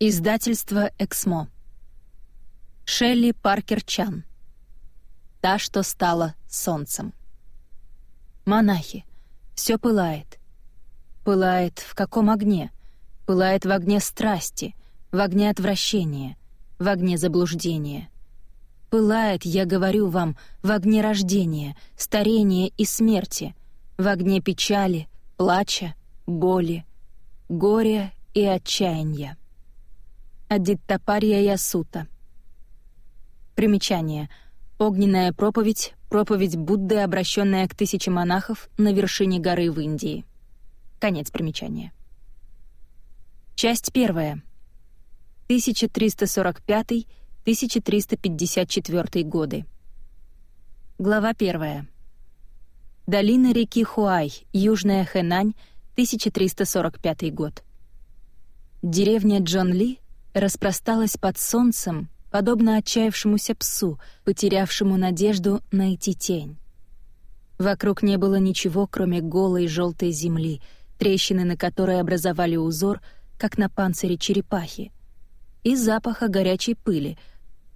Издательство «Эксмо». Шелли Паркер Чан. Та, что стала солнцем. Монахи. Все пылает. Пылает в каком огне? Пылает в огне страсти, в огне отвращения, в огне заблуждения. Пылает, я говорю вам, в огне рождения, старения и смерти, в огне печали, плача, боли, горя и отчаяния. Адиттапарья Ясута. Примечание. Огненная проповедь, проповедь Будды, обращенная к тысяче монахов на вершине горы в Индии. Конец примечания. Часть первая. 1345-1354 годы. Глава первая. Долина реки Хуай, Южная Хэнань, 1345 год. Деревня Джон Ли распросталась под солнцем, подобно отчаявшемуся псу, потерявшему надежду найти тень. Вокруг не было ничего, кроме голой желтой земли, трещины на которой образовали узор, как на панцире черепахи, и запаха горячей пыли,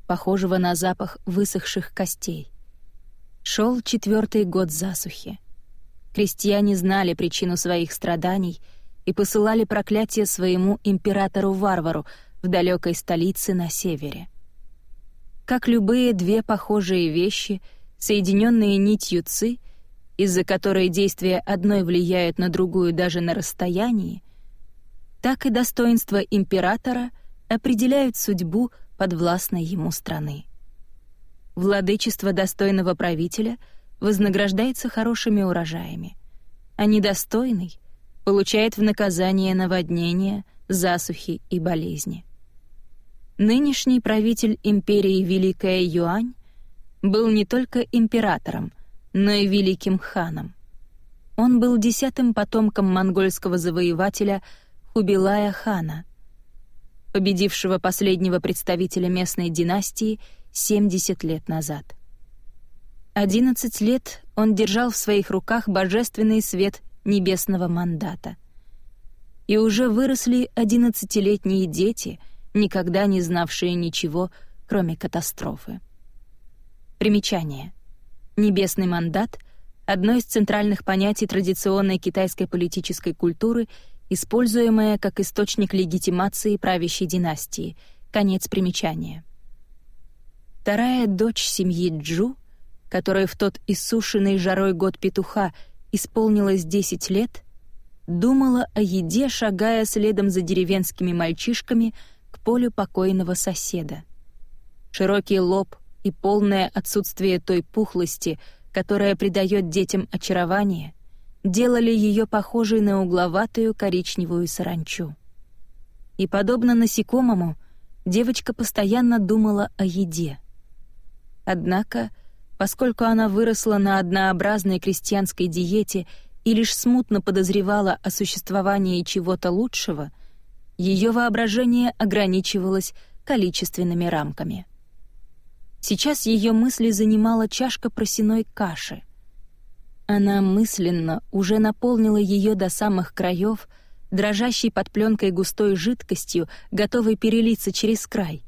похожего на запах высохших костей. Шел четвертый год засухи. Крестьяне знали причину своих страданий и посылали проклятие своему императору-варвару — в далекой столице на севере. Как любые две похожие вещи, соединенные нитью ци, из-за которой действия одной влияют на другую даже на расстоянии, так и достоинства императора определяют судьбу подвластной ему страны. Владычество достойного правителя вознаграждается хорошими урожаями, а недостойный получает в наказание наводнения, засухи и болезни. Нынешний правитель империи Великая Юань был не только императором, но и великим ханом. Он был десятым потомком монгольского завоевателя Хубилая хана, победившего последнего представителя местной династии 70 лет назад. 11 лет он держал в своих руках божественный свет небесного мандата. И уже выросли одиннадцатилетние дети — никогда не знавшие ничего, кроме катастрофы. Примечание. Небесный мандат — одно из центральных понятий традиционной китайской политической культуры, используемое как источник легитимации правящей династии. Конец примечания. Вторая дочь семьи Джу, которой в тот иссушенный жарой год петуха исполнилось 10 лет, думала о еде, шагая следом за деревенскими мальчишками — к полю покойного соседа. Широкий лоб и полное отсутствие той пухлости, которая придает детям очарование, делали ее похожей на угловатую коричневую саранчу. И, подобно насекомому, девочка постоянно думала о еде. Однако, поскольку она выросла на однообразной крестьянской диете и лишь смутно подозревала о существовании чего-то лучшего — ее воображение ограничивалось количественными рамками. Сейчас ее мысли занимала чашка просеной каши. Она мысленно уже наполнила ее до самых краев, дрожащей под пленкой густой жидкостью, готовой перелиться через край,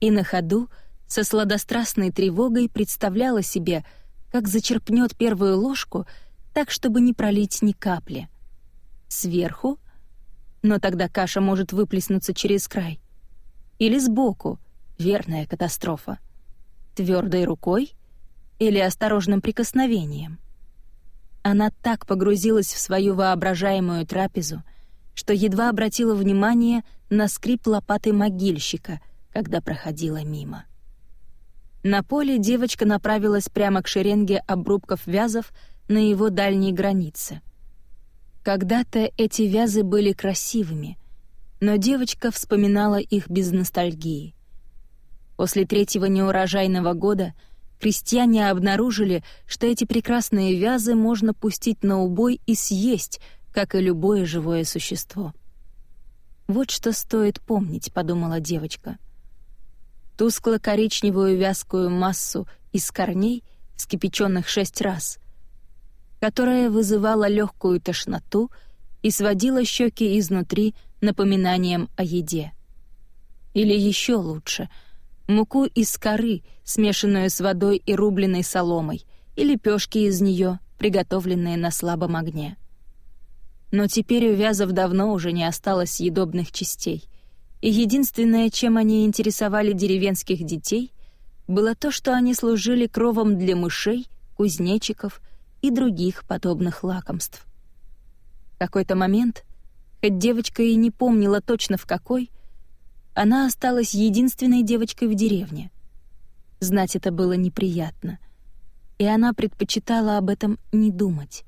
и на ходу со сладострастной тревогой представляла себе, как зачерпнет первую ложку так, чтобы не пролить ни капли. Сверху но тогда каша может выплеснуться через край. Или сбоку — верная катастрофа. Твердой рукой или осторожным прикосновением. Она так погрузилась в свою воображаемую трапезу, что едва обратила внимание на скрип лопаты могильщика, когда проходила мимо. На поле девочка направилась прямо к шеренге обрубков вязов на его дальней границе — когда-то эти вязы были красивыми, но девочка вспоминала их без ностальгии. После третьего неурожайного года крестьяне обнаружили, что эти прекрасные вязы можно пустить на убой и съесть, как и любое живое существо. «Вот что стоит помнить», — подумала девочка. Тускло-коричневую вязкую массу из корней, вскипяченных шесть раз — которая вызывала легкую тошноту и сводила щеки изнутри напоминанием о еде. Или еще лучше — муку из коры, смешанную с водой и рубленной соломой, и лепешки из нее, приготовленные на слабом огне. Но теперь у вязов давно уже не осталось съедобных частей, и единственное, чем они интересовали деревенских детей, было то, что они служили кровом для мышей, кузнечиков и других подобных лакомств. В какой-то момент, хоть девочка и не помнила точно в какой, она осталась единственной девочкой в деревне. Знать это было неприятно, и она предпочитала об этом не думать.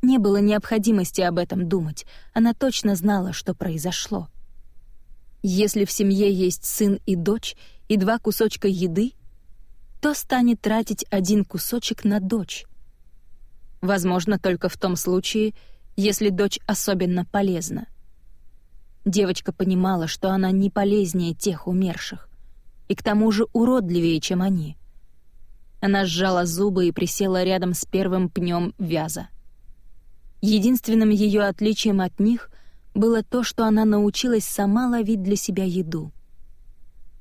Не было необходимости об этом думать, она точно знала, что произошло. Если в семье есть сын и дочь и два кусочка еды, то станет тратить один кусочек на дочь. Возможно, только в том случае, если дочь особенно полезна. Девочка понимала, что она не полезнее тех умерших, и к тому же уродливее, чем они. Она сжала зубы и присела рядом с первым пнем вяза. Единственным ее отличием от них было то, что она научилась сама ловить для себя еду.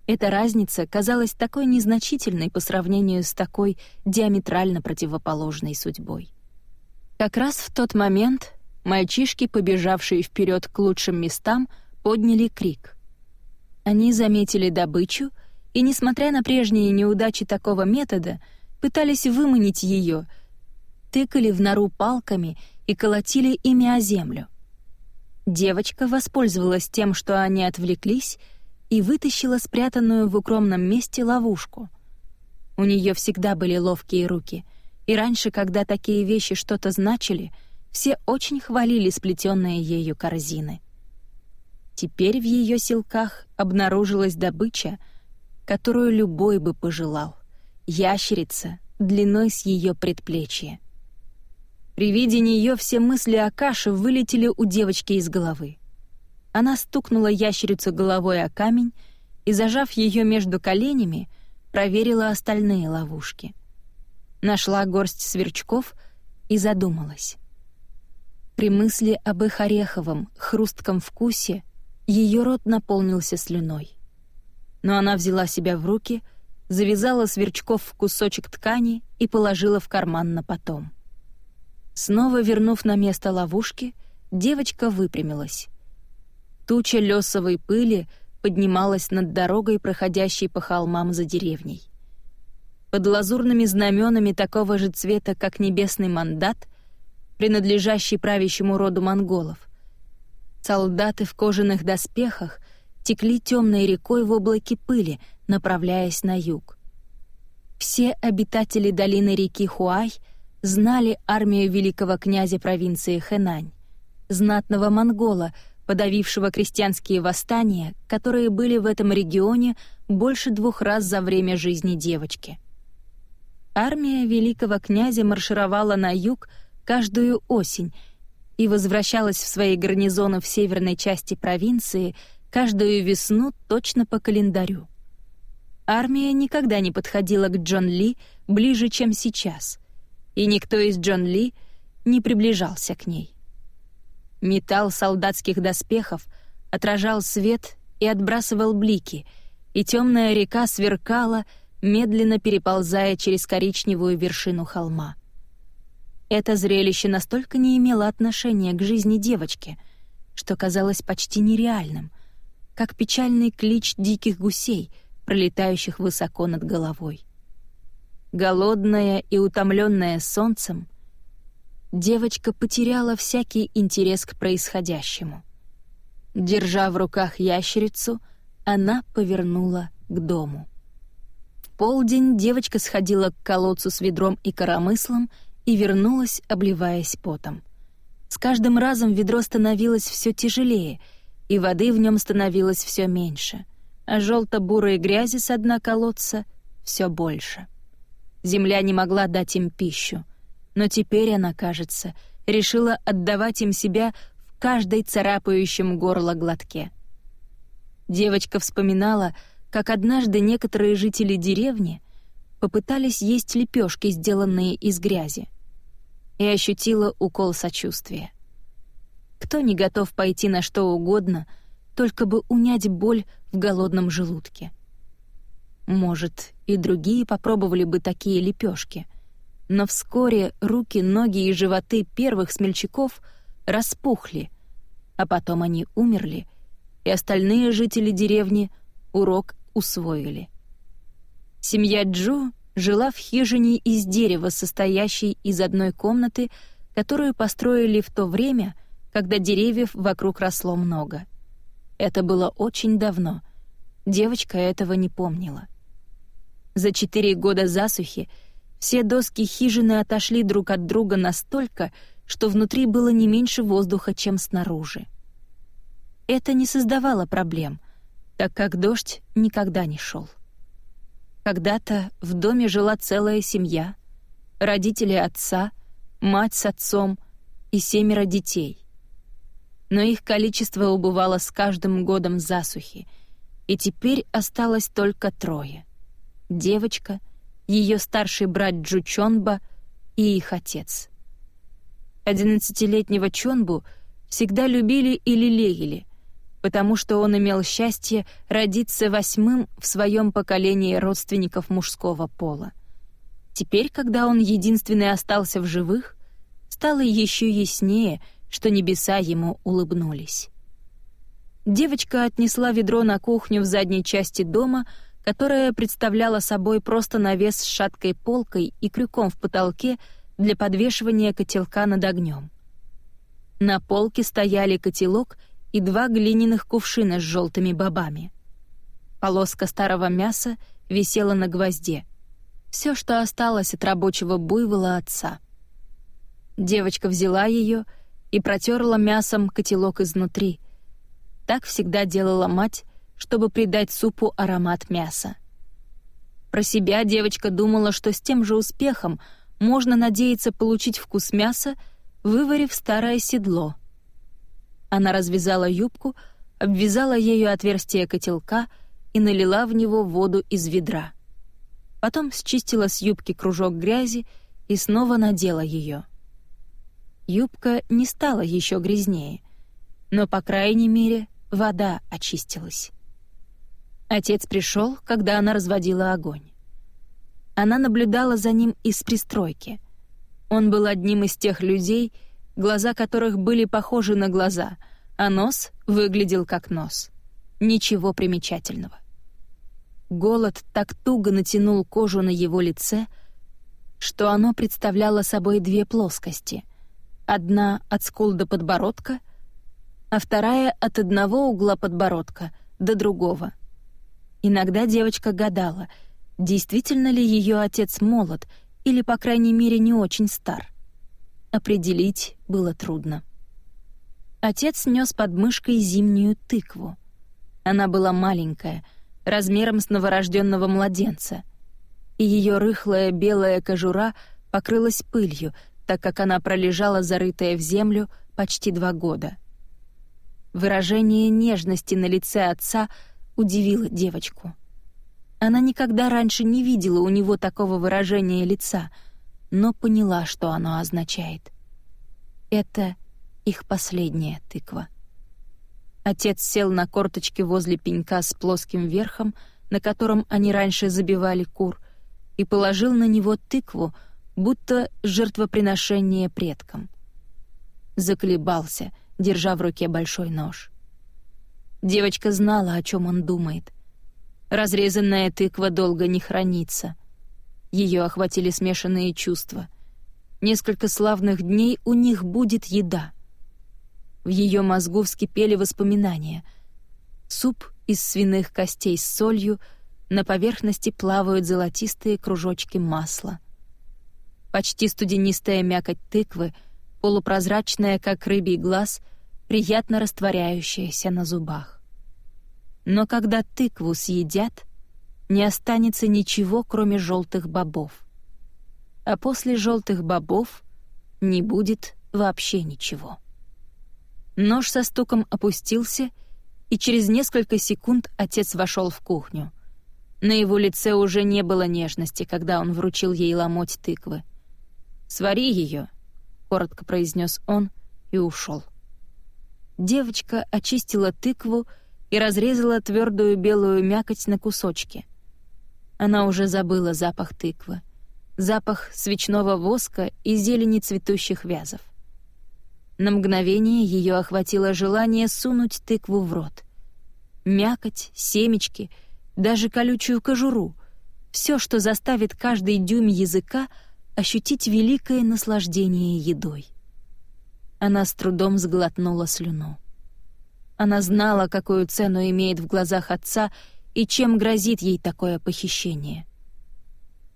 Эта разница казалась такой незначительной по сравнению с такой диаметрально противоположной судьбой. Как раз в тот момент мальчишки, побежавшие вперед к лучшим местам, подняли крик. Они заметили добычу и, несмотря на прежние неудачи такого метода, пытались выманить ее, тыкали в нору палками и колотили ими о землю. Девочка воспользовалась тем, что они отвлеклись, и вытащила спрятанную в укромном месте ловушку. У нее всегда были ловкие руки, и раньше, когда такие вещи что-то значили, все очень хвалили сплетенные ею корзины. Теперь в ее силках обнаружилась добыча, которую любой бы пожелал — ящерица длиной с ее предплечья. При виде нее все мысли о каше вылетели у девочки из головы. Она стукнула ящерицу головой о камень и, зажав ее между коленями, проверила остальные ловушки. Нашла горсть сверчков и задумалась. При мысли об их ореховом, хрустком вкусе ее рот наполнился слюной. Но она взяла себя в руки, завязала сверчков в кусочек ткани и положила в карман на потом. Снова вернув на место ловушки, девочка выпрямилась. Туча лесовой пыли поднималась над дорогой, проходящей по холмам за деревней. Под лазурными знаменами такого же цвета, как небесный мандат, принадлежащий правящему роду монголов, солдаты в кожаных доспехах текли темной рекой в облаке пыли, направляясь на юг. Все обитатели долины реки Хуай — знали армию великого князя провинции Хэнань, знатного монгола, подавившего крестьянские восстания, которые были в этом регионе больше двух раз за время жизни девочки. Армия великого князя маршировала на юг каждую осень и возвращалась в свои гарнизоны в северной части провинции каждую весну точно по календарю. Армия никогда не подходила к Джон Ли ближе, чем сейчас — и никто из Джон Ли не приближался к ней. Металл солдатских доспехов отражал свет и отбрасывал блики, и темная река сверкала, медленно переползая через коричневую вершину холма. Это зрелище настолько не имело отношения к жизни девочки, что казалось почти нереальным, как печальный клич диких гусей, пролетающих высоко над головой. Голодная и утомленная солнцем, девочка потеряла всякий интерес к происходящему. Держа в руках ящерицу, она повернула к дому. Полдень девочка сходила к колодцу с ведром и коромыслом и вернулась, обливаясь потом. С каждым разом ведро становилось все тяжелее, и воды в нем становилось все меньше, а желто-бурой грязи с дна колодца все больше. Земля не могла дать им пищу. Но теперь она, кажется, решила отдавать им себя в каждой царапающем горло глотке. Девочка вспоминала, как однажды некоторые жители деревни попытались есть лепешки, сделанные из грязи, и ощутила укол сочувствия. Кто не готов пойти на что угодно, только бы унять боль в голодном желудке. Может, и другие попробовали бы такие лепешки, но вскоре руки, ноги и животы первых смельчаков распухли, а потом они умерли, и остальные жители деревни урок усвоили. Семья Джу жила в хижине из дерева, состоящей из одной комнаты, которую построили в то время, когда деревьев вокруг росло много. Это было очень давно. Девочка этого не помнила. За четыре года засухи все доски хижины отошли друг от друга настолько, что внутри было не меньше воздуха, чем снаружи. Это не создавало проблем, так как дождь никогда не шел. Когда-то в доме жила целая семья, родители отца, мать с отцом и семеро детей. Но их количество убывало с каждым годом засухи, и теперь осталось только трое. Девочка, ее старший брат Джучонба и их отец. Одиннадцатилетнего Чонбу всегда любили и лелеяли — потому что он имел счастье родиться восьмым в своем поколении родственников мужского пола. Теперь, когда он единственный остался в живых, стало еще яснее, что небеса ему улыбнулись. Девочка отнесла ведро на кухню в задней части дома, которая представляла собой просто навес с шаткой полкой и крюком в потолке для подвешивания котелка над огнем. На полке стояли котелок и два глиняных кувшина с желтыми бобами. Полоска старого мяса висела на гвозде. Все, что осталось от рабочего буйвола отца. Девочка взяла ее и протерла мясом котелок изнутри. Так всегда делала мать, чтобы придать супу аромат мяса. Про себя девочка думала, что с тем же успехом можно надеяться получить вкус мяса, выварив старое седло — она развязала юбку, обвязала ею отверстие котелка и налила в него воду из ведра. Потом счистила с юбки кружок грязи и снова надела ее. Юбка не стала еще грязнее, но, по крайней мере, вода очистилась. Отец пришел, когда она разводила огонь. Она наблюдала за ним из пристройки. Он был одним из тех людей, глаза которых были похожи на глаза, а нос выглядел как нос. Ничего примечательного. Голод так туго натянул кожу на его лице, что оно представляло собой две плоскости. Одна от скул до подбородка, а вторая от одного угла подбородка до другого. Иногда девочка гадала, действительно ли ее отец молод или, по крайней мере, не очень стар определить было трудно. Отец нес под мышкой зимнюю тыкву. Она была маленькая, размером с новорожденного младенца, и ее рыхлая белая кожура покрылась пылью, так как она пролежала зарытая в землю почти два года. Выражение нежности на лице отца удивило девочку. Она никогда раньше не видела у него такого выражения лица — но поняла, что оно означает. Это их последняя тыква. Отец сел на корточки возле пенька с плоским верхом, на котором они раньше забивали кур, и положил на него тыкву, будто жертвоприношение предкам. Заколебался, держа в руке большой нож. Девочка знала, о чем он думает. Разрезанная тыква долго не хранится — ее охватили смешанные чувства. Несколько славных дней у них будет еда. В ее мозгу вскипели воспоминания. Суп из свиных костей с солью, на поверхности плавают золотистые кружочки масла. Почти студенистая мякоть тыквы, полупрозрачная, как рыбий глаз, приятно растворяющаяся на зубах. Но когда тыкву съедят — не останется ничего, кроме желтых бобов. А после желтых бобов не будет вообще ничего. Нож со стуком опустился, и через несколько секунд отец вошел в кухню. На его лице уже не было нежности, когда он вручил ей ломоть тыквы. «Свари ее», — коротко произнес он и ушел. Девочка очистила тыкву и разрезала твердую белую мякоть на кусочки. Она уже забыла запах тыквы, запах свечного воска и зелени цветущих вязов. На мгновение ее охватило желание сунуть тыкву в рот. Мякоть, семечки, даже колючую кожуру — все, что заставит каждый дюйм языка ощутить великое наслаждение едой. Она с трудом сглотнула слюну. Она знала, какую цену имеет в глазах отца и чем грозит ей такое похищение.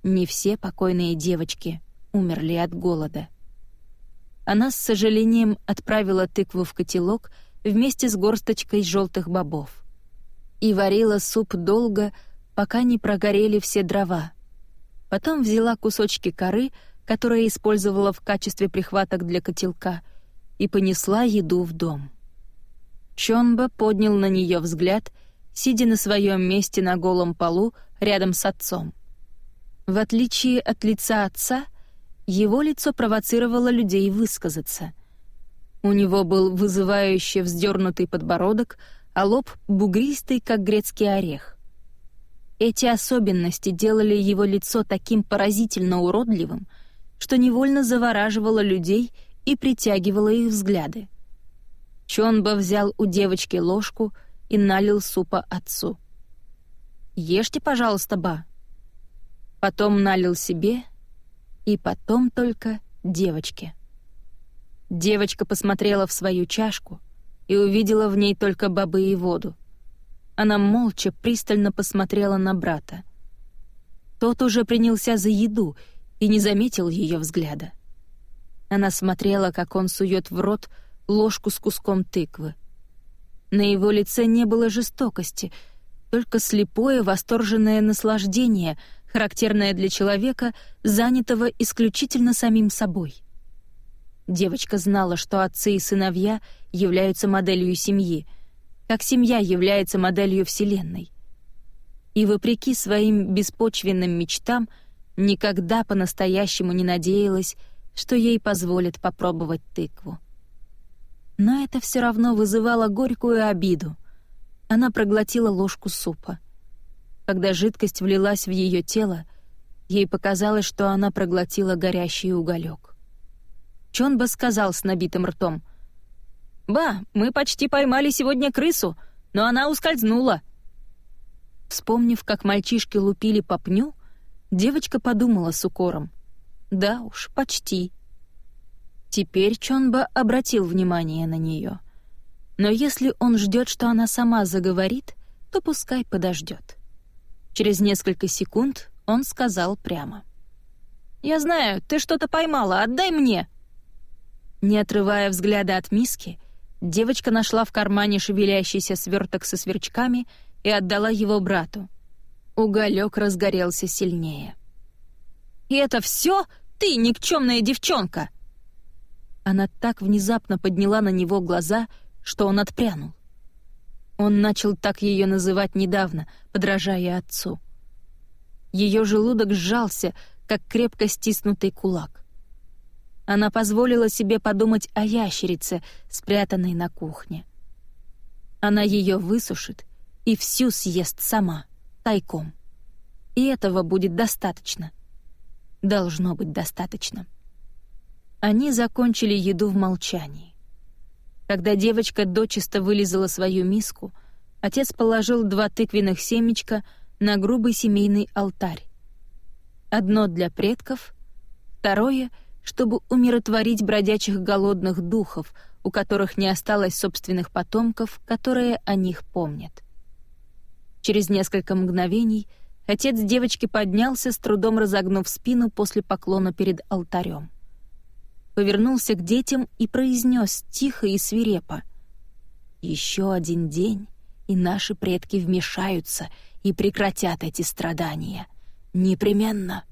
Не все покойные девочки умерли от голода. Она с сожалением отправила тыкву в котелок вместе с горсточкой желтых бобов и варила суп долго, пока не прогорели все дрова. Потом взяла кусочки коры, которые использовала в качестве прихваток для котелка, и понесла еду в дом. Чонба поднял на нее взгляд, сидя на своем месте на голом полу рядом с отцом. В отличие от лица отца, его лицо провоцировало людей высказаться. У него был вызывающе вздернутый подбородок, а лоб бугристый, как грецкий орех. Эти особенности делали его лицо таким поразительно уродливым, что невольно завораживало людей и притягивало их взгляды. Чонба взял у девочки ложку и налил супа отцу. «Ешьте, пожалуйста, ба». Потом налил себе и потом только девочке. Девочка посмотрела в свою чашку и увидела в ней только бобы и воду. Она молча, пристально посмотрела на брата. Тот уже принялся за еду и не заметил ее взгляда. Она смотрела, как он сует в рот ложку с куском тыквы. На его лице не было жестокости, только слепое восторженное наслаждение, характерное для человека, занятого исключительно самим собой. Девочка знала, что отцы и сыновья являются моделью семьи, как семья является моделью Вселенной. И вопреки своим беспочвенным мечтам никогда по-настоящему не надеялась, что ей позволят попробовать тыкву но это все равно вызывало горькую обиду. Она проглотила ложку супа. Когда жидкость влилась в ее тело, ей показалось, что она проглотила горящий уголек. Чонба сказал с набитым ртом. «Ба, мы почти поймали сегодня крысу, но она ускользнула». Вспомнив, как мальчишки лупили по пню, девочка подумала с укором. «Да уж, почти». Теперь Чонба обратил внимание на нее. Но если он ждет, что она сама заговорит, то пускай подождет. Через несколько секунд он сказал прямо. «Я знаю, ты что-то поймала, отдай мне!» Не отрывая взгляда от миски, девочка нашла в кармане шевелящийся сверток со сверчками и отдала его брату. Уголек разгорелся сильнее. «И это все? Ты, никчемная девчонка!» Она так внезапно подняла на него глаза, что он отпрянул. Он начал так ее называть недавно, подражая отцу. Ее желудок сжался, как крепко стиснутый кулак. Она позволила себе подумать о ящерице, спрятанной на кухне. Она ее высушит и всю съест сама, тайком. И этого будет достаточно. Должно быть достаточно. Они закончили еду в молчании. Когда девочка дочисто вылизала свою миску, отец положил два тыквенных семечка на грубый семейный алтарь. Одно для предков, второе — чтобы умиротворить бродячих голодных духов, у которых не осталось собственных потомков, которые о них помнят. Через несколько мгновений отец девочки поднялся, с трудом разогнув спину после поклона перед алтарем повернулся к детям и произнес тихо и свирепо. «Еще один день, и наши предки вмешаются и прекратят эти страдания. Непременно».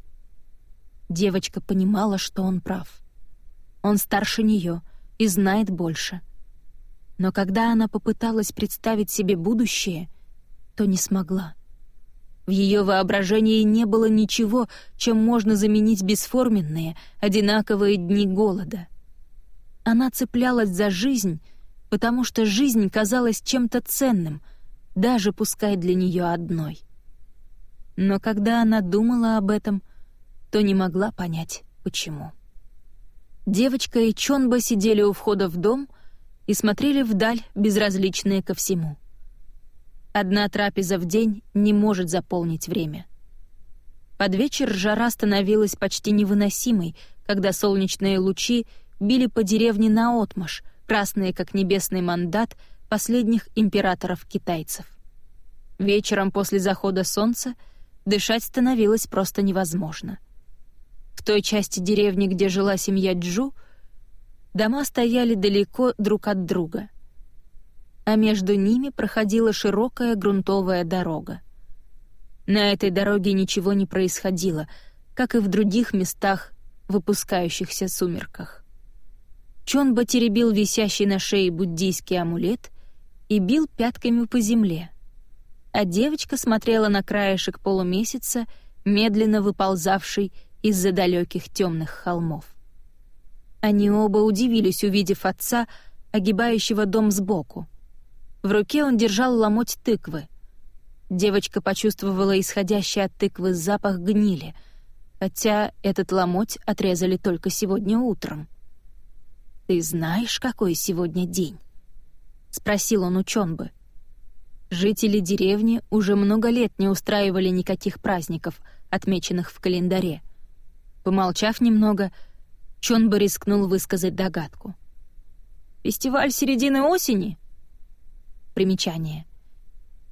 Девочка понимала, что он прав. Он старше нее и знает больше. Но когда она попыталась представить себе будущее, то не смогла. В ее воображении не было ничего, чем можно заменить бесформенные, одинаковые дни голода. Она цеплялась за жизнь, потому что жизнь казалась чем-то ценным, даже пускай для нее одной. Но когда она думала об этом, то не могла понять, почему. Девочка и Чонба сидели у входа в дом и смотрели вдаль, безразличные ко всему. Одна трапеза в день не может заполнить время. Под вечер жара становилась почти невыносимой, когда солнечные лучи били по деревне наотмашь, красные как небесный мандат последних императоров-китайцев. Вечером после захода солнца дышать становилось просто невозможно. В той части деревни, где жила семья Джу, дома стояли далеко друг от друга, а между ними проходила широкая грунтовая дорога. На этой дороге ничего не происходило, как и в других местах, выпускающихся сумерках. Чонба теребил висящий на шее буддийский амулет и бил пятками по земле. А девочка смотрела на краешек полумесяца, медленно выползавший из-за далеких темных холмов. Они оба удивились, увидев отца, огибающего дом сбоку. В руке он держал ломоть тыквы. Девочка почувствовала исходящий от тыквы запах гнили, хотя этот ломоть отрезали только сегодня утром. «Ты знаешь, какой сегодня день?» — спросил он у Чонбы. Жители деревни уже много лет не устраивали никаких праздников, отмеченных в календаре. Помолчав немного, Чонба рискнул высказать догадку. «Фестиваль середины осени?» Примечание.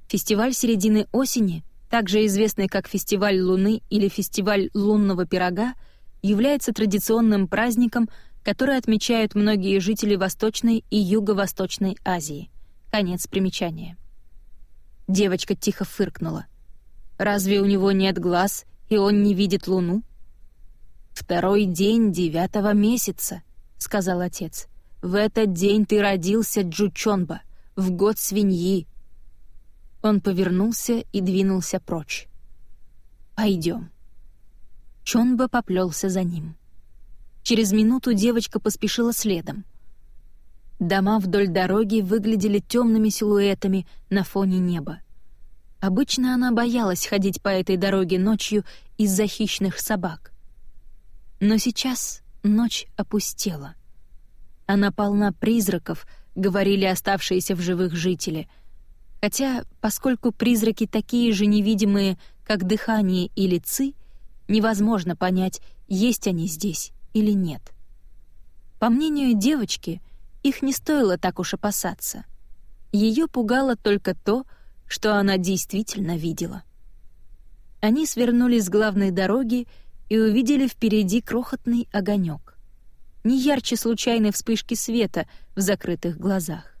Фестиваль середины осени, также известный как Фестиваль Луны или Фестиваль лунного пирога, является традиционным праздником — который отмечают многие жители Восточной и Юго-Восточной Азии. Конец примечания. Девочка тихо фыркнула. «Разве у него нет глаз, и он не видит луну?» «Второй день девятого месяца», — сказал отец. «В этот день ты родился, Джучонба, в год свиньи». Он повернулся и двинулся прочь. «Пойдем». Чонба поплелся за ним. Через минуту девочка поспешила следом. Дома вдоль дороги выглядели темными силуэтами на фоне неба. Обычно она боялась ходить по этой дороге ночью из-за хищных собак. Но сейчас ночь опустела. Она полна призраков, говорили оставшиеся в живых жители. Хотя, поскольку призраки такие же невидимые, как дыхание или ци, невозможно понять, есть они здесь или нет. По мнению девочки, их не стоило так уж опасаться. Ее пугало только то, что она действительно видела. Они свернули с главной дороги и увидели впереди крохотный огонек. Не ярче случайной вспышки света в закрытых глазах.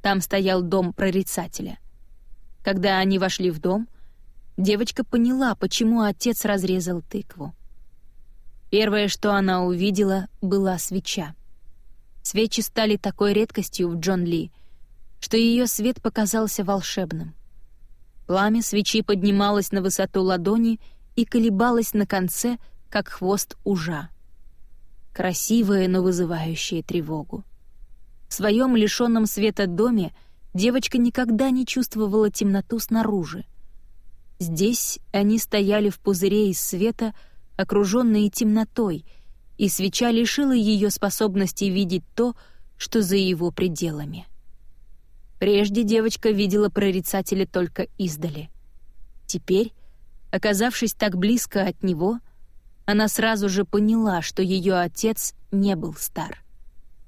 Там стоял дом прорицателя. Когда они вошли в дом, девочка поняла, почему отец разрезал тыкву. Первое, что она увидела, была свеча. Свечи стали такой редкостью в Джон Ли, что ее свет показался волшебным. Пламя свечи поднималось на высоту ладони и колебалось на конце, как хвост ужа. Красивое, но вызывающее тревогу. В своем лишенном света доме девочка никогда не чувствовала темноту снаружи. Здесь они стояли в пузыре из света, окруженные темнотой, и свеча лишила ее способности видеть то, что за его пределами. Прежде девочка видела прорицателя только издали. Теперь, оказавшись так близко от него, она сразу же поняла, что ее отец не был стар.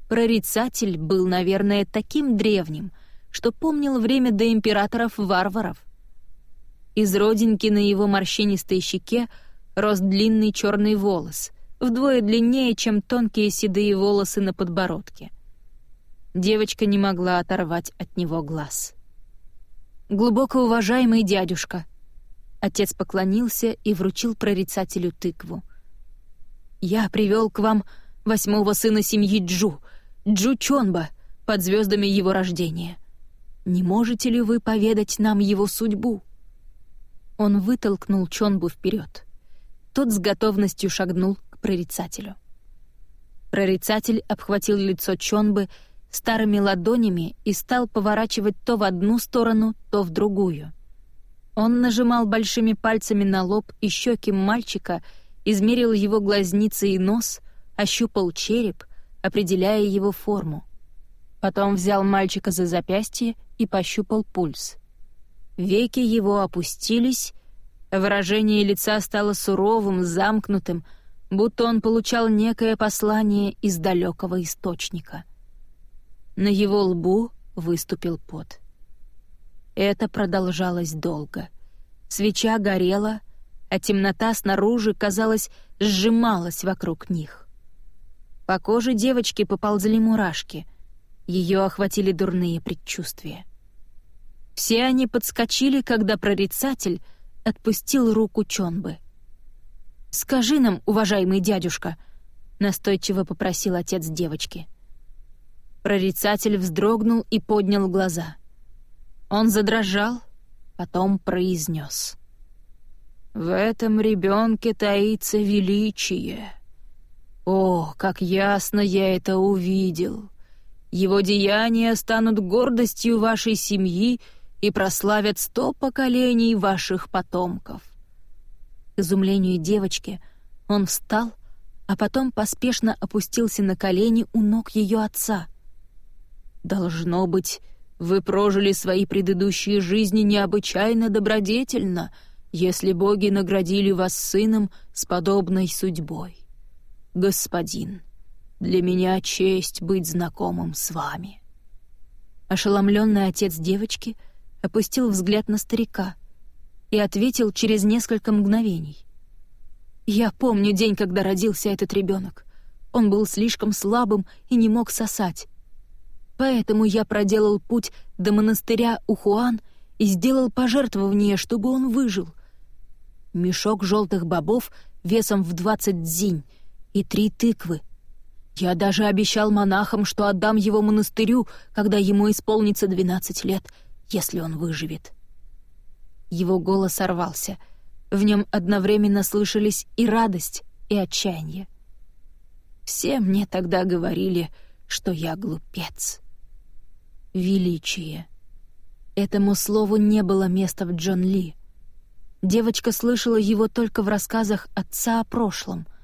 Прорицатель был, наверное, таким древним, что помнил время до императоров-варваров. Из родинки на его морщинистой щеке рос длинный черный волос, вдвое длиннее, чем тонкие седые волосы на подбородке. Девочка не могла оторвать от него глаз. «Глубоко уважаемый дядюшка», Отец поклонился и вручил прорицателю тыкву. «Я привел к вам восьмого сына семьи Джу, Джу Чонба, под звездами его рождения. Не можете ли вы поведать нам его судьбу?» Он вытолкнул Чонбу вперед. Тот с готовностью шагнул к прорицателю. Прорицатель обхватил лицо Чонбы старыми ладонями и стал поворачивать то в одну сторону, то в другую. Он нажимал большими пальцами на лоб и щеки мальчика, измерил его глазницы и нос, ощупал череп, определяя его форму. Потом взял мальчика за запястье и пощупал пульс. Веки его опустились, выражение лица стало суровым, замкнутым, будто он получал некое послание из далекого источника. На его лбу выступил пот. Это продолжалось долго. Свеча горела, а темнота снаружи, казалось, сжималась вокруг них. По коже девочки поползли мурашки — ее охватили дурные предчувствия. Все они подскочили, когда прорицатель отпустил руку Чонбы. «Скажи нам, уважаемый дядюшка», — настойчиво попросил отец девочки. Прорицатель вздрогнул и поднял глаза. Он задрожал, потом произнес. «В этом ребенке таится величие. О, как ясно я это увидел!» Его деяния станут гордостью вашей семьи и прославят сто поколений ваших потомков». К изумлению девочки он встал, а потом поспешно опустился на колени у ног ее отца. «Должно быть, вы прожили свои предыдущие жизни необычайно добродетельно, если боги наградили вас сыном с подобной судьбой. Господин, для меня честь быть знакомым с вами». Ошеломленный отец девочки опустил взгляд на старика и ответил через несколько мгновений. «Я помню день, когда родился этот ребенок. Он был слишком слабым и не мог сосать. Поэтому я проделал путь до монастыря Ухуан и сделал пожертвование, чтобы он выжил. Мешок желтых бобов весом в двадцать дзинь и три тыквы — я даже обещал монахам, что отдам его монастырю, когда ему исполнится двенадцать лет, если он выживет. Его голос сорвался. В нем одновременно слышались и радость, и отчаяние. Все мне тогда говорили, что я глупец. Величие. Этому слову не было места в Джон Ли. Девочка слышала его только в рассказах отца о прошлом —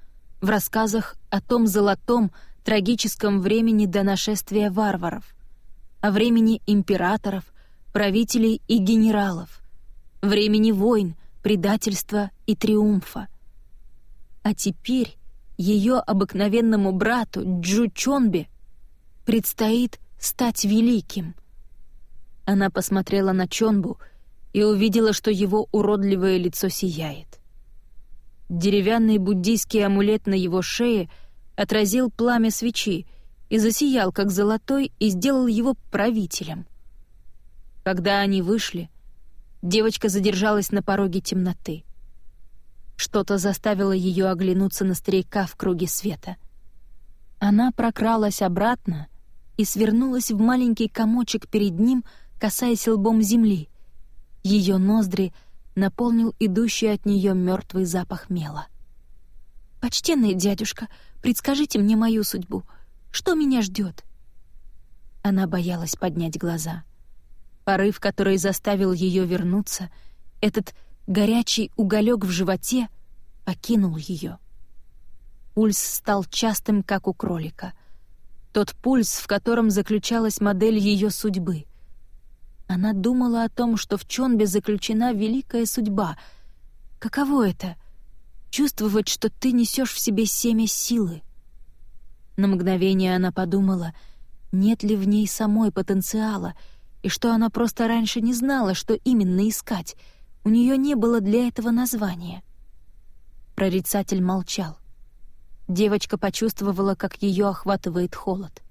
в рассказах о том золотом, трагическом времени до нашествия варваров, о времени императоров, правителей и генералов, времени войн, предательства и триумфа. А теперь ее обыкновенному брату Джу Чонбе предстоит стать великим. Она посмотрела на Чонбу и увидела, что его уродливое лицо сияет. Деревянный буддийский амулет на его шее отразил пламя свечи и засиял, как золотой, и сделал его правителем. Когда они вышли, девочка задержалась на пороге темноты. Что-то заставило ее оглянуться на старика в круге света. Она прокралась обратно и свернулась в маленький комочек перед ним, касаясь лбом земли. Ее ноздри — наполнил идущий от нее мертвый запах мела. «Почтенный дядюшка, предскажите мне мою судьбу. Что меня ждет?» Она боялась поднять глаза. Порыв, который заставил ее вернуться, этот горячий уголек в животе, покинул ее. Пульс стал частым, как у кролика. Тот пульс, в котором заключалась модель ее судьбы. Она думала о том, что в Чонбе заключена великая судьба. Каково это — чувствовать, что ты несешь в себе семя силы? На мгновение она подумала, нет ли в ней самой потенциала, и что она просто раньше не знала, что именно искать. У нее не было для этого названия. Прорицатель молчал. Девочка почувствовала, как ее охватывает холод —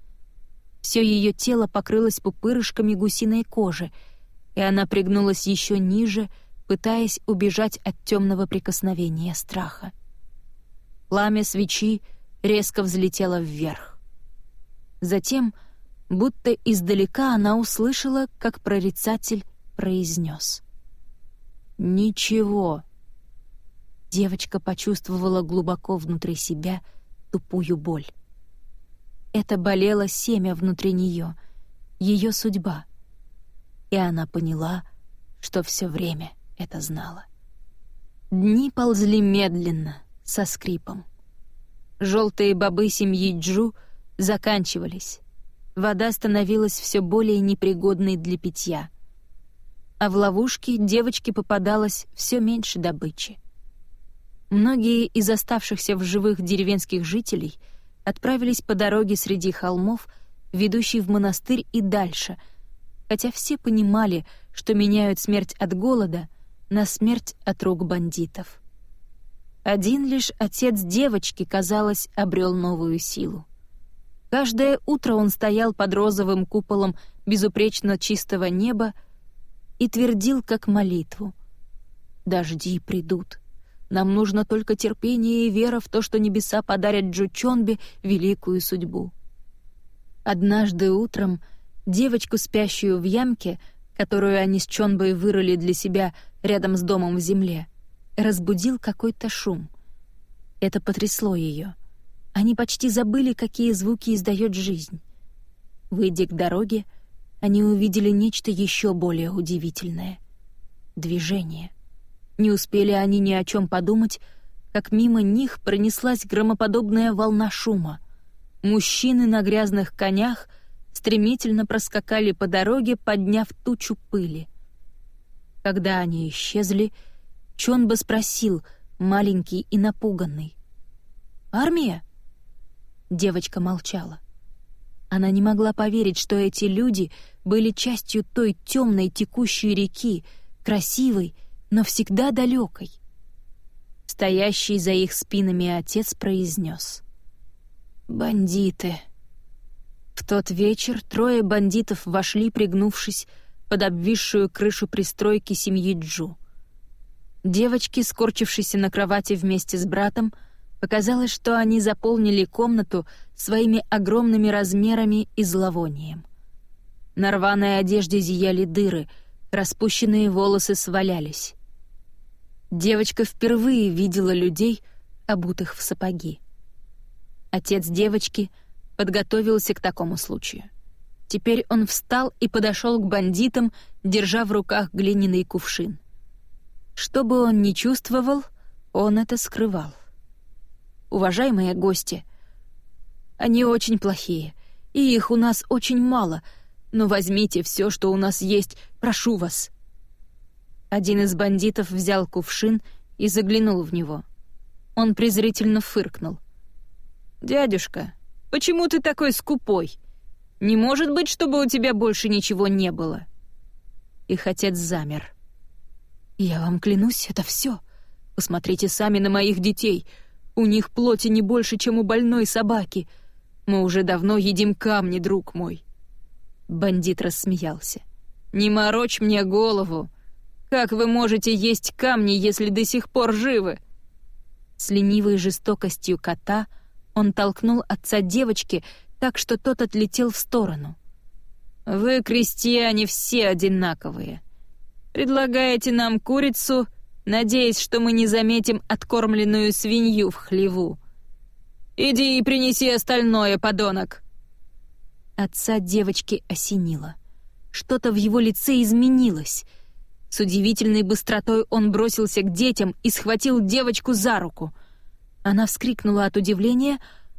все ее тело покрылось пупырышками гусиной кожи, и она пригнулась еще ниже, пытаясь убежать от темного прикосновения страха. Пламя свечи резко взлетело вверх. Затем, будто издалека, она услышала, как прорицатель произнес. «Ничего». Девочка почувствовала глубоко внутри себя тупую боль. Это болело семя внутри нее, ее судьба. И она поняла, что все время это знала. Дни ползли медленно, со скрипом. Желтые бобы семьи Джу заканчивались. Вода становилась все более непригодной для питья. А в ловушки девочке попадалось все меньше добычи. Многие из оставшихся в живых деревенских жителей отправились по дороге среди холмов, ведущей в монастырь и дальше, хотя все понимали, что меняют смерть от голода на смерть от рук бандитов. Один лишь отец девочки, казалось, обрел новую силу. Каждое утро он стоял под розовым куполом безупречно чистого неба и твердил как молитву. «Дожди придут. Нам нужно только терпение и вера в то, что небеса подарят Джучонбе великую судьбу». Однажды утром девочку, спящую в ямке, которую они с Чонбой вырыли для себя рядом с домом в земле, разбудил какой-то шум. Это потрясло ее. Они почти забыли, какие звуки издает жизнь. Выйдя к дороге, они увидели нечто еще более удивительное — движение. Не успели они ни о чем подумать, как мимо них пронеслась громоподобная волна шума. Мужчины на грязных конях стремительно проскакали по дороге, подняв тучу пыли. Когда они исчезли, — Чонба спросил, маленький и напуганный. «Армия?» Девочка молчала. Она не могла поверить, что эти люди были частью той темной текущей реки, красивой, но всегда далекой. Стоящий за их спинами отец произнес. «Бандиты». В тот вечер трое бандитов вошли, пригнувшись под обвисшую крышу пристройки семьи Джу. Девочки, скорчившиеся на кровати вместе с братом, показалось, что они заполнили комнату своими огромными размерами и зловонием. На рваной одежде зияли дыры, распущенные волосы свалялись. Девочка впервые видела людей, обутых в сапоги. Отец девочки подготовился к такому случаю. Теперь он встал и подошел к бандитам, держа в руках глиняный кувшин — что бы он ни чувствовал, он это скрывал. Уважаемые гости, они очень плохие, и их у нас очень мало, но возьмите все, что у нас есть, прошу вас. Один из бандитов взял кувшин и заглянул в него. Он презрительно фыркнул. «Дядюшка, почему ты такой скупой? Не может быть, чтобы у тебя больше ничего не было». Их отец замер. «Я вам клянусь, это все. Посмотрите сами на моих детей. У них плоти не больше, чем у больной собаки. Мы уже давно едим камни, друг мой». Бандит рассмеялся. «Не морочь мне голову. Как вы можете есть камни, если до сих пор живы?» С ленивой жестокостью кота он толкнул отца девочки так, что тот отлетел в сторону. «Вы, крестьяне, все одинаковые. Предлагаете нам курицу, надеясь, что мы не заметим откормленную свинью в хлеву. Иди и принеси остальное, подонок!» Отца девочки осенило. Что-то в его лице изменилось. С удивительной быстротой он бросился к детям и схватил девочку за руку. Она вскрикнула от удивления,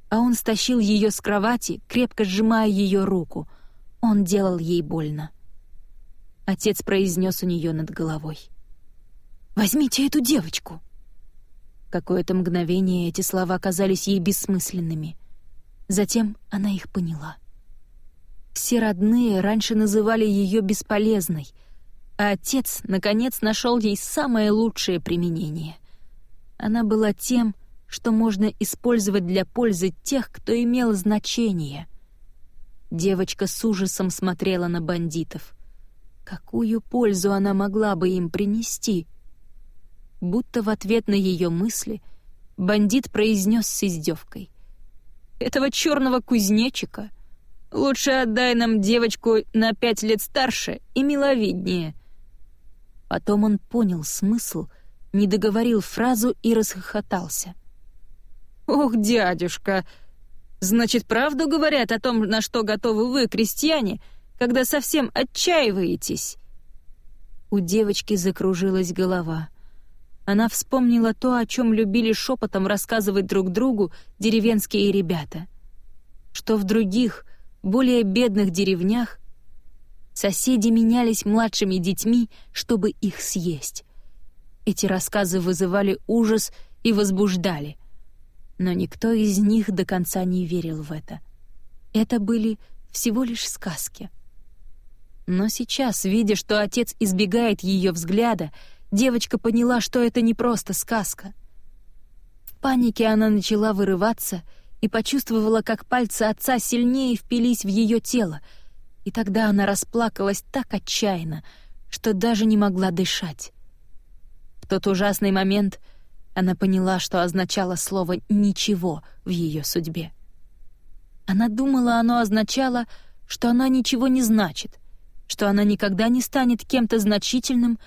а он стащил ее с кровати, крепко сжимая ее руку. Он делал ей больно. Отец произнес у нее над головой. «Возьмите эту девочку!» Какое-то мгновение эти слова казались ей бессмысленными. Затем она их поняла. Все родные раньше называли ее бесполезной, а отец, наконец, нашел ей самое лучшее применение. Она была тем, что можно использовать для пользы тех, кто имел значение. Девочка с ужасом смотрела на бандитов — Какую пользу она могла бы им принести? Будто в ответ на ее мысли бандит произнес с издевкой. «Этого черного кузнечика лучше отдай нам девочку на пять лет старше и миловиднее». Потом он понял смысл, не договорил фразу и расхохотался. «Ох, дядюшка, Значит, правду говорят о том, на что готовы вы, крестьяне, когда совсем отчаиваетесь?» У девочки закружилась голова. Она вспомнила то, о чем любили шепотом рассказывать друг другу деревенские ребята. Что в других, более бедных деревнях соседи менялись младшими детьми, чтобы их съесть. Эти рассказы вызывали ужас и возбуждали. Но никто из них до конца не верил в это. Это были всего лишь сказки — но сейчас, видя, что отец избегает ее взгляда, девочка поняла, что это не просто сказка. В панике она начала вырываться и почувствовала, как пальцы отца сильнее впились в ее тело, и тогда она расплакалась так отчаянно, что даже не могла дышать. В тот ужасный момент она поняла, что означало слово «ничего» в ее судьбе. Она думала, оно означало, что она ничего не значит, что она никогда не станет кем-то значительным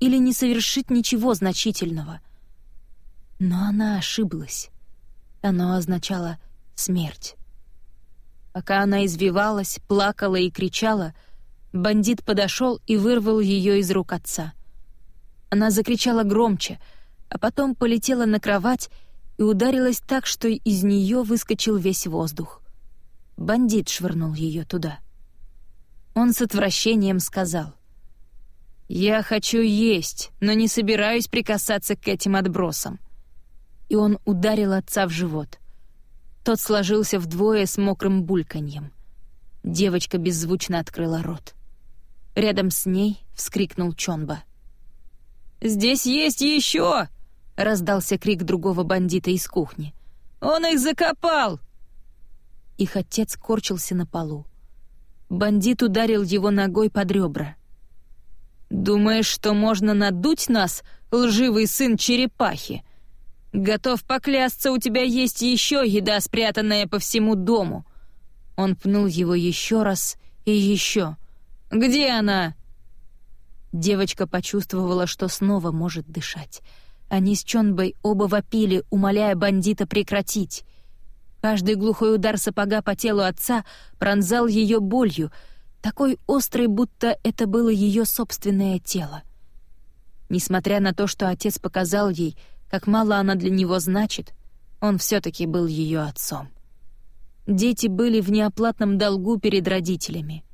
или не совершит ничего значительного. Но она ошиблась. Оно означало смерть. Пока она извивалась, плакала и кричала, бандит подошел и вырвал ее из рук отца. Она закричала громче, а потом полетела на кровать и ударилась так, что из нее выскочил весь воздух. Бандит швырнул ее туда. — он с отвращением сказал. «Я хочу есть, но не собираюсь прикасаться к этим отбросам». И он ударил отца в живот. Тот сложился вдвое с мокрым бульканьем. Девочка беззвучно открыла рот. Рядом с ней вскрикнул Чонба. «Здесь есть еще!» — раздался крик другого бандита из кухни. «Он их закопал!» Их отец корчился на полу. Бандит ударил его ногой под ребра. «Думаешь, что можно надуть нас, лживый сын черепахи? Готов поклясться, у тебя есть еще еда, спрятанная по всему дому». Он пнул его еще раз и еще. «Где она?» Девочка почувствовала, что снова может дышать. Они с Чонбой оба вопили, умоляя бандита прекратить. Каждый глухой удар сапога по телу отца пронзал ее болью, такой острой, будто это было ее собственное тело. Несмотря на то, что отец показал ей, как мало она для него значит, он все-таки был ее отцом. Дети были в неоплатном долгу перед родителями.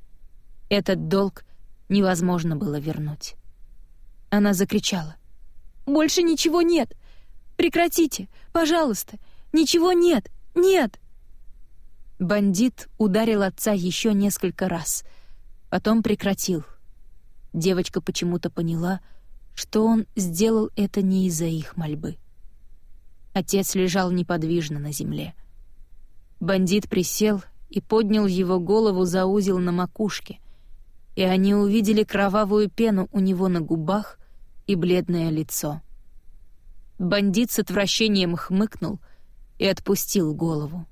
Этот долг невозможно было вернуть. Она закричала. «Больше ничего нет! Прекратите! Пожалуйста! Ничего нет! Нет!» Бандит ударил отца еще несколько раз, потом прекратил. Девочка почему-то поняла, что он сделал это не из-за их мольбы. Отец лежал неподвижно на земле. Бандит присел и поднял его голову за узел на макушке, и они увидели кровавую пену у него на губах и бледное лицо. Бандит с отвращением хмыкнул — и отпустил голову.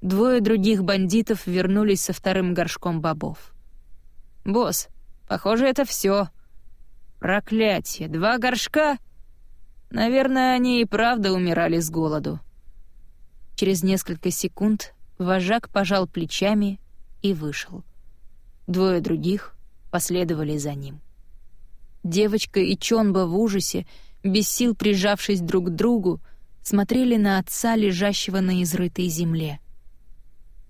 Двое других бандитов вернулись со вторым горшком бобов. «Босс, похоже, это все. Проклятие, два горшка? Наверное, они и правда умирали с голоду». Через несколько секунд вожак пожал плечами и вышел. Двое других последовали за ним. Девочка и Чонба в ужасе, без сил прижавшись друг к другу, смотрели на отца, лежащего на изрытой земле.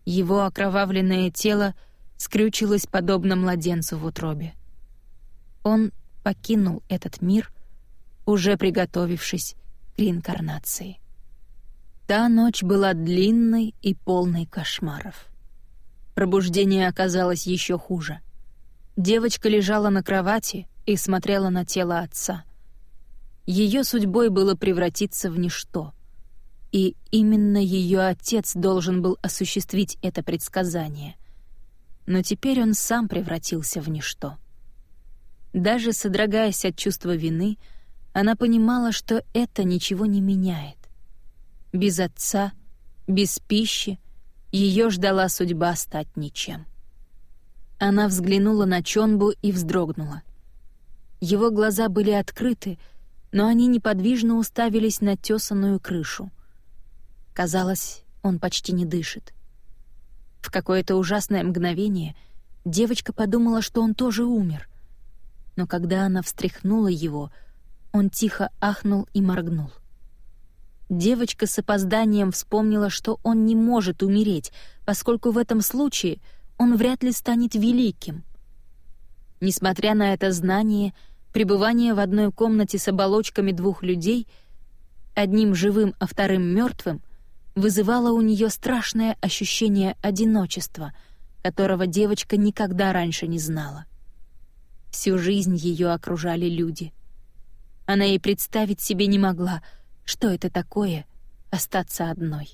Его окровавленное тело скрючилось подобно младенцу в утробе. Он покинул этот мир, уже приготовившись к реинкарнации. Та ночь была длинной и полной кошмаров. Пробуждение оказалось еще хуже. Девочка лежала на кровати и смотрела на тело отца. Ее судьбой было превратиться в ничто. И именно ее отец должен был осуществить это предсказание. Но теперь он сам превратился в ничто. Даже содрогаясь от чувства вины, она понимала, что это ничего не меняет. Без отца, без пищи ее ждала судьба стать ничем. Она взглянула на Чонбу и вздрогнула. Его глаза были открыты, но они неподвижно уставились на тесаную крышу. Казалось, он почти не дышит. В какое-то ужасное мгновение девочка подумала, что он тоже умер. Но когда она встряхнула его, он тихо ахнул и моргнул. Девочка с опозданием вспомнила, что он не может умереть, поскольку в этом случае он вряд ли станет великим. Несмотря на это знание, пребывание в одной комнате с оболочками двух людей, одним живым, а вторым мертвым, вызывало у нее страшное ощущение одиночества, которого девочка никогда раньше не знала. Всю жизнь ее окружали люди. Она и представить себе не могла, что это такое — остаться одной.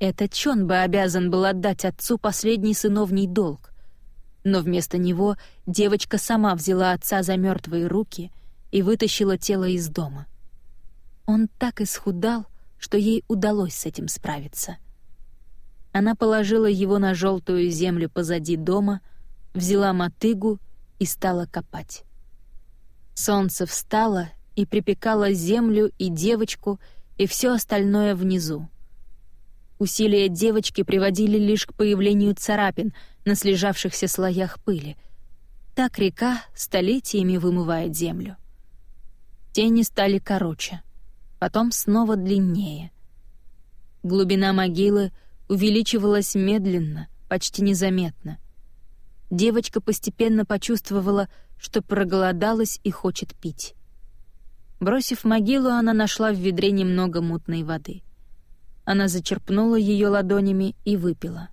Это Чон бы обязан был отдать отцу последний сыновний долг. Но вместо него девочка сама взяла отца за мертвые руки и вытащила тело из дома. Он так исхудал, что ей удалось с этим справиться. Она положила его на желтую землю позади дома, взяла мотыгу и стала копать. Солнце встало и припекало землю и девочку, и все остальное внизу. Усилия девочки приводили лишь к появлению царапин на слежавшихся слоях пыли. Так река столетиями вымывает землю. Тени стали короче — потом снова длиннее. Глубина могилы увеличивалась медленно, почти незаметно. Девочка постепенно почувствовала, что проголодалась и хочет пить. Бросив могилу, она нашла в ведре немного мутной воды. Она зачерпнула ее ладонями и выпила.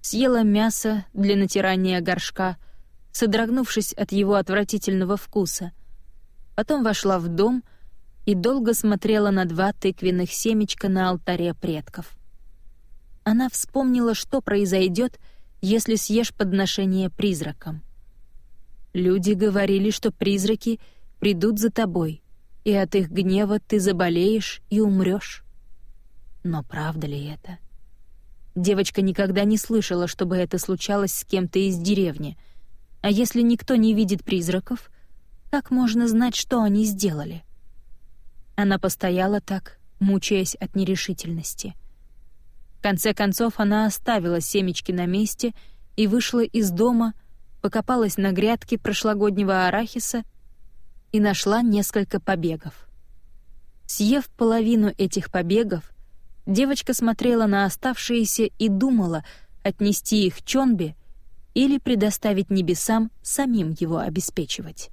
Съела мясо для натирания горшка, содрогнувшись от его отвратительного вкуса. Потом вошла в дом — и долго смотрела на два тыквенных семечка на алтаре предков. Она вспомнила, что произойдет, если съешь подношение призракам. Люди говорили, что призраки придут за тобой, и от их гнева ты заболеешь и умрешь. Но правда ли это? Девочка никогда не слышала, чтобы это случалось с кем-то из деревни. А если никто не видит призраков, как можно знать, что они сделали? — она постояла так, мучаясь от нерешительности. Конце концов она оставила семечки на месте и вышла из дома, покопалась на грядке прошлогоднего арахиса и нашла несколько побегов. Съев половину этих побегов, девочка смотрела на оставшиеся и думала, отнести их Чонбе или предоставить небесам самим его обеспечивать.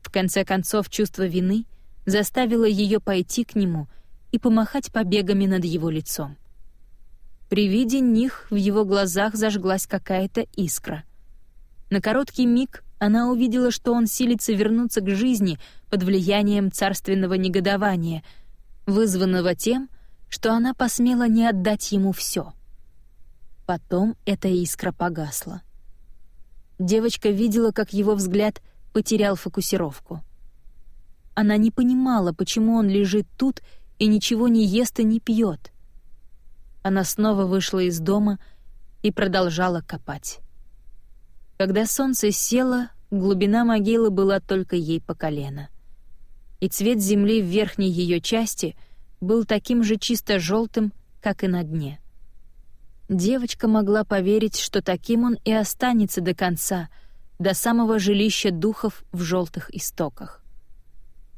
В конце концов, чувство вины заставила ее пойти к нему и помахать побегами над его лицом. При виде них в его глазах зажглась какая-то искра. На короткий миг она увидела, что он силится вернуться к жизни под влиянием царственного негодования, вызванного тем, что она посмела не отдать ему все. Потом эта искра погасла. Девочка видела, как его взгляд потерял фокусировку — она не понимала, почему он лежит тут и ничего не ест и не пьет. Она снова вышла из дома и продолжала копать. Когда солнце село, глубина могилы была только ей по колено. И цвет земли в верхней ее части был таким же чисто желтым, как и на дне. Девочка могла поверить, что таким он и останется до конца, до самого жилища духов в желтых истоках.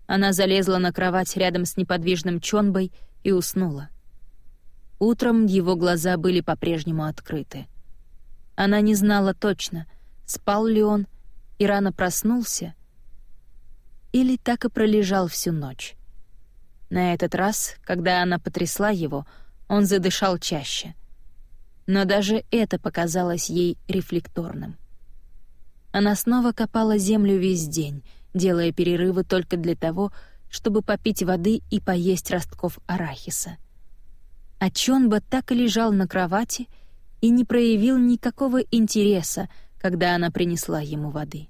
Она залезла на кровать рядом с неподвижным Чонбой и уснула. Утром его глаза были по-прежнему открыты. Она не знала точно, спал ли он и рано проснулся, или так и пролежал всю ночь. На этот раз, когда она потрясла его, он задышал чаще. Но даже это показалось ей рефлекторным. Она снова копала землю весь день — делая перерывы только для того, чтобы попить воды и поесть ростков арахиса. А Чонба так и лежал на кровати и не проявил никакого интереса, когда она принесла ему воды.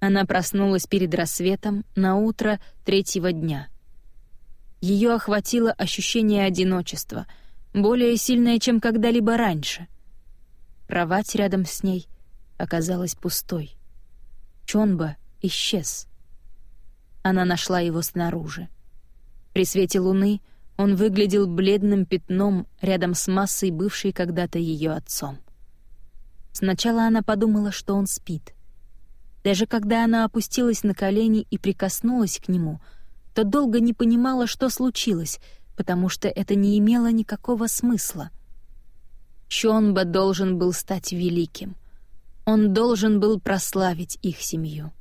Она проснулась перед рассветом на утро третьего дня. Ее охватило ощущение одиночества, более сильное, чем когда-либо раньше. Кровать рядом с ней оказалась пустой. Чонба исчез. Она нашла его снаружи. При свете луны Он выглядел бледным пятном рядом с массой, бывшей когда-то ее отцом. Сначала она подумала, что он спит. Даже когда она опустилась на колени и прикоснулась к нему, то долго не понимала, что случилось, потому что это не имело никакого смысла. Чонба должен был стать великим. Он должен был прославить их семью.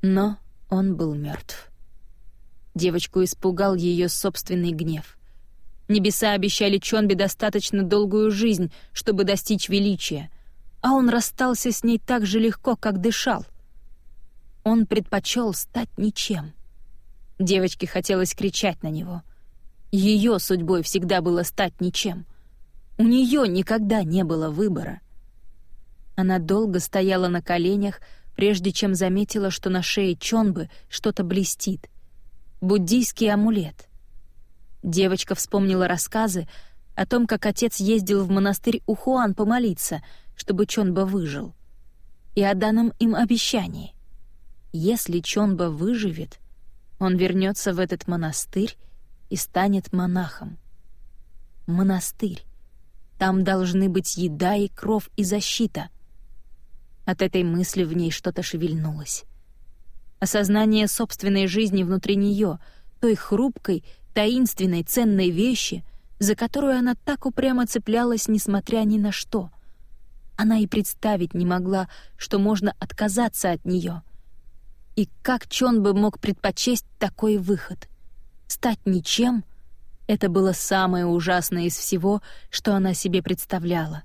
Но он был мертв. Девочку испугал ее собственный гнев. Небеса обещали Чонбе достаточно долгую жизнь, чтобы достичь величия, а он расстался с ней так же легко, как дышал. Он предпочел стать ничем. Девочке хотелось кричать на него. Ее судьбой всегда было стать ничем. У нее никогда не было выбора. Она долго стояла на коленях, прежде чем заметила, что на шее Чонбы что-то блестит. Буддийский амулет. Девочка вспомнила рассказы о том, как отец ездил в монастырь Ухуан помолиться, чтобы Чонба выжил. И о данном им обещании. Если Чонба выживет, он вернется в этот монастырь и станет монахом. Монастырь. Там должны быть еда и кров и защита — от этой мысли в ней что-то шевельнулось. Осознание собственной жизни внутри нее, той хрупкой, таинственной, ценной вещи, за которую она так упрямо цеплялась, несмотря ни на что. Она и представить не могла, что можно отказаться от нее. И как Чон бы мог предпочесть такой выход? Стать ничем — это было самое ужасное из всего, что она себе представляла.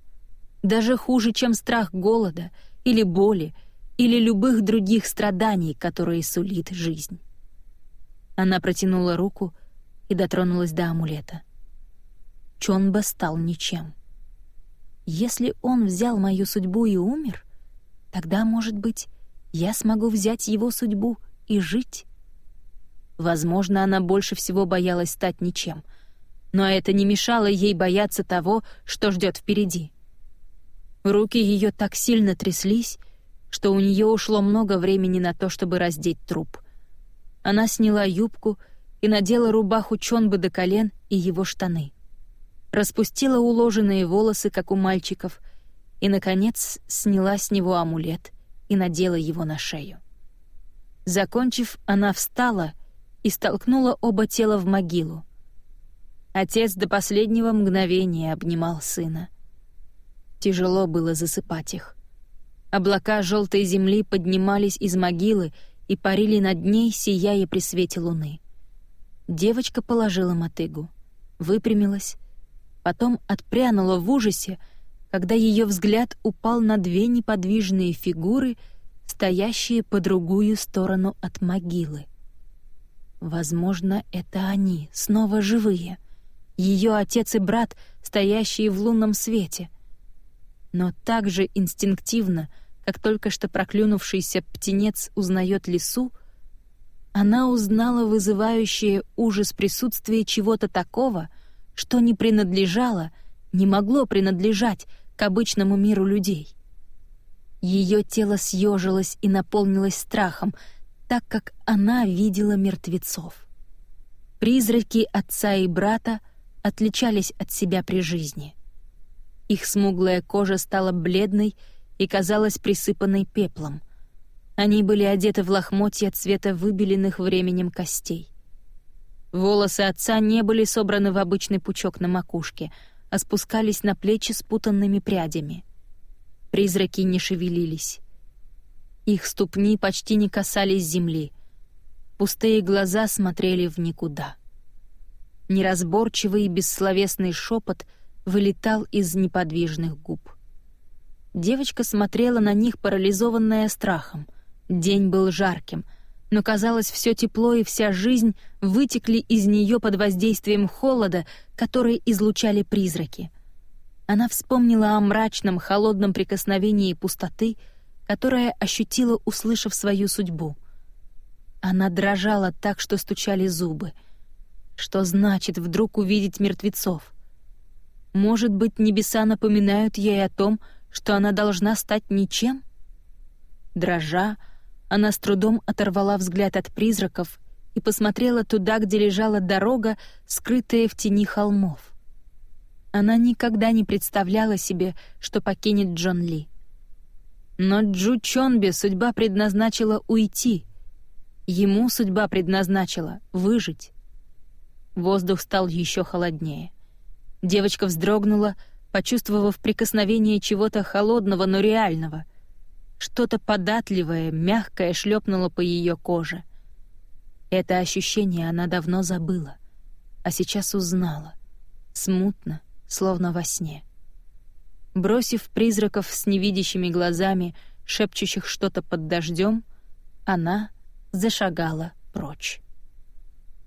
Даже хуже, чем страх голода — или боли, или любых других страданий, которые сулит жизнь. Она протянула руку и дотронулась до амулета. Чонба стал ничем. Если он взял мою судьбу и умер, тогда, может быть, я смогу взять его судьбу и жить. Возможно, она больше всего боялась стать ничем, но это не мешало ей бояться того, что ждет впереди. Руки ее так сильно тряслись, что у нее ушло много времени на то, чтобы раздеть труп. Она сняла юбку и надела рубаху Чонбы до колен и его штаны. Распустила уложенные волосы, как у мальчиков, и, наконец, сняла с него амулет и надела его на шею. Закончив, она встала и столкнула оба тела в могилу. Отец до последнего мгновения обнимал сына — Тяжело было засыпать их. Облака желтой земли поднимались из могилы и парили над ней, сияя при свете луны. Девочка положила мотыгу, выпрямилась, потом отпрянула в ужасе, когда ее взгляд упал на две неподвижные фигуры, стоящие по другую сторону от могилы. Возможно, это они, снова живые. Ее отец и брат, стоящие в лунном свете — но так же инстинктивно, как только что проклюнувшийся птенец узнает лису, она узнала вызывающее ужас присутствие чего-то такого, что не принадлежало, не могло принадлежать к обычному миру людей. Ее тело съежилось и наполнилось страхом, так как она видела мертвецов. Призраки отца и брата отличались от себя при жизни. Их смуглая кожа стала бледной и казалась присыпанной пеплом. Они были одеты в лохмотья цвета выбеленных временем костей. Волосы отца не были собраны в обычный пучок на макушке, а спускались на плечи спутанными прядями. Призраки не шевелились. Их ступни почти не касались земли. Пустые глаза смотрели в никуда. Неразборчивый и бессловесный шепот — вылетал из неподвижных губ. Девочка смотрела на них, парализованная страхом. День был жарким, но, казалось, все тепло и вся жизнь вытекли из нее под воздействием холода, который излучали призраки. Она вспомнила о мрачном, холодном прикосновении пустоты, которое ощутила, услышав свою судьбу. Она дрожала так, что стучали зубы. Что значит вдруг увидеть мертвецов? Может быть, небеса напоминают ей о том, что она должна стать ничем? Дрожа, она с трудом оторвала взгляд от призраков и посмотрела туда, где лежала дорога, скрытая в тени холмов. Она никогда не представляла себе, что покинет Джон Ли. Но Джу Чонбе судьба предназначила уйти. Ему судьба предназначила выжить. Воздух стал еще холоднее. Девочка вздрогнула, почувствовав прикосновение чего-то холодного, но реального. Что-то податливое, мягкое шлепнуло по ее коже. Это ощущение она давно забыла, а сейчас узнала. Смутно, словно во сне. Бросив призраков с невидящими глазами, шепчущих что-то под дождем, она зашагала прочь.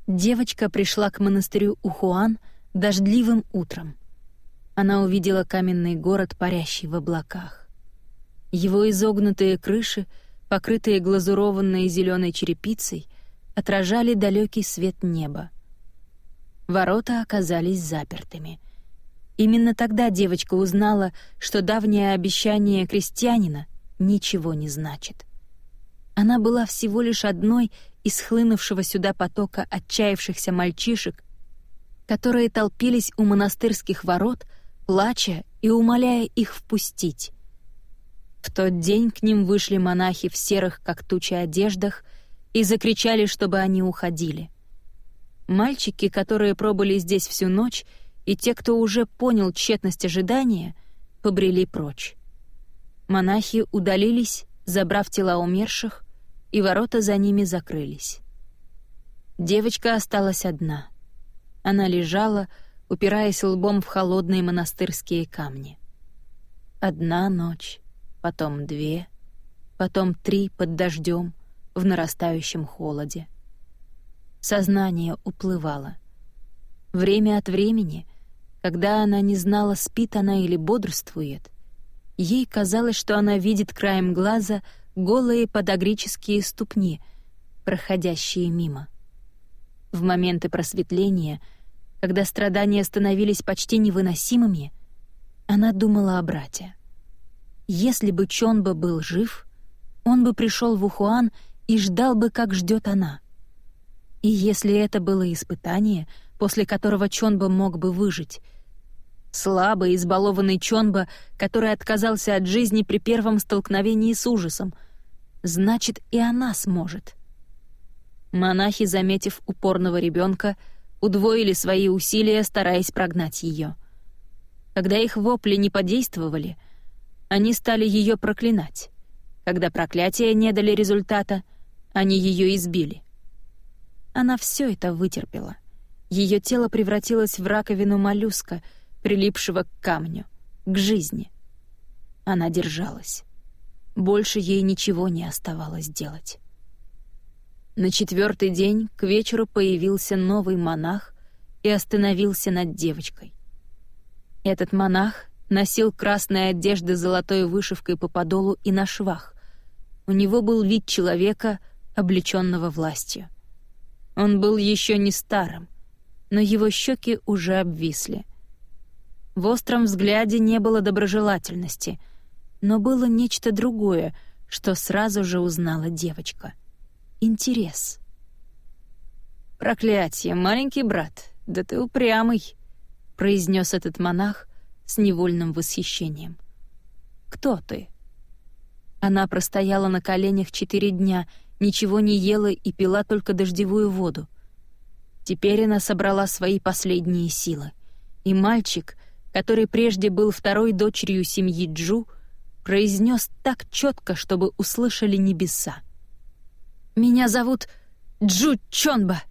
Девочка пришла к монастырю Ухуан дождливым утром. Она увидела каменный город, парящий в облаках. Его изогнутые крыши, покрытые глазурованной зеленой черепицей, отражали далекий свет неба. Ворота оказались запертыми. Именно тогда девочка узнала, что давнее обещание крестьянина ничего не значит. Она была всего лишь одной из хлынувшего сюда потока отчаявшихся мальчишек, которые толпились у монастырских ворот, плача и умоляя их впустить. В тот день к ним вышли монахи в серых, как тучи, одеждах и закричали, чтобы они уходили. Мальчики, которые пробыли здесь всю ночь, и те, кто уже понял тщетность ожидания, побрели прочь. Монахи удалились, забрав тела умерших, и ворота за ними закрылись. Девочка осталась одна. Она лежала, упираясь лбом в холодные монастырские камни. Одна ночь, потом две, потом три под дождем в нарастающем холоде. Сознание уплывало. Время от времени, когда она не знала, спит она или бодрствует, ей казалось, что она видит краем глаза — голые подогрические ступни, проходящие мимо. В моменты просветления, когда страдания становились почти невыносимыми, она думала о брате. Если бы Чонба был жив, он бы пришел в Ухуан и ждал бы, как ждет она. И если это было испытание, после которого Чонба мог бы выжить, слабый, избалованный Чонба, который отказался от жизни при первом столкновении с ужасом — значит, и она сможет. Монахи, заметив упорного ребенка, удвоили свои усилия, стараясь прогнать ее. Когда их вопли не подействовали, они стали ее проклинать. Когда проклятия не дали результата, они ее избили. Она все это вытерпела. Ее тело превратилось в раковину моллюска, прилипшего к камню, к жизни. Она держалась. Больше ей ничего не оставалось делать. На четвертый день к вечеру появился новый монах и остановился над девочкой. Этот монах носил красные одежды с золотой вышивкой по подолу и на швах. У него был вид человека, облеченного властью. Он был еще не старым, но его щеки уже обвисли. В остром взгляде не было доброжелательности — но было нечто другое, что сразу же узнала девочка. Интерес. «Проклятие, маленький брат, да ты упрямый», — произнес этот монах с невольным восхищением. «Кто ты?» Она простояла на коленях четыре дня, ничего не ела и пила только дождевую воду. Теперь она собрала свои последние силы. И мальчик, который прежде был второй дочерью семьи Джу, — произнес так четко, чтобы услышали небеса. «Меня зовут Джу Чонба!»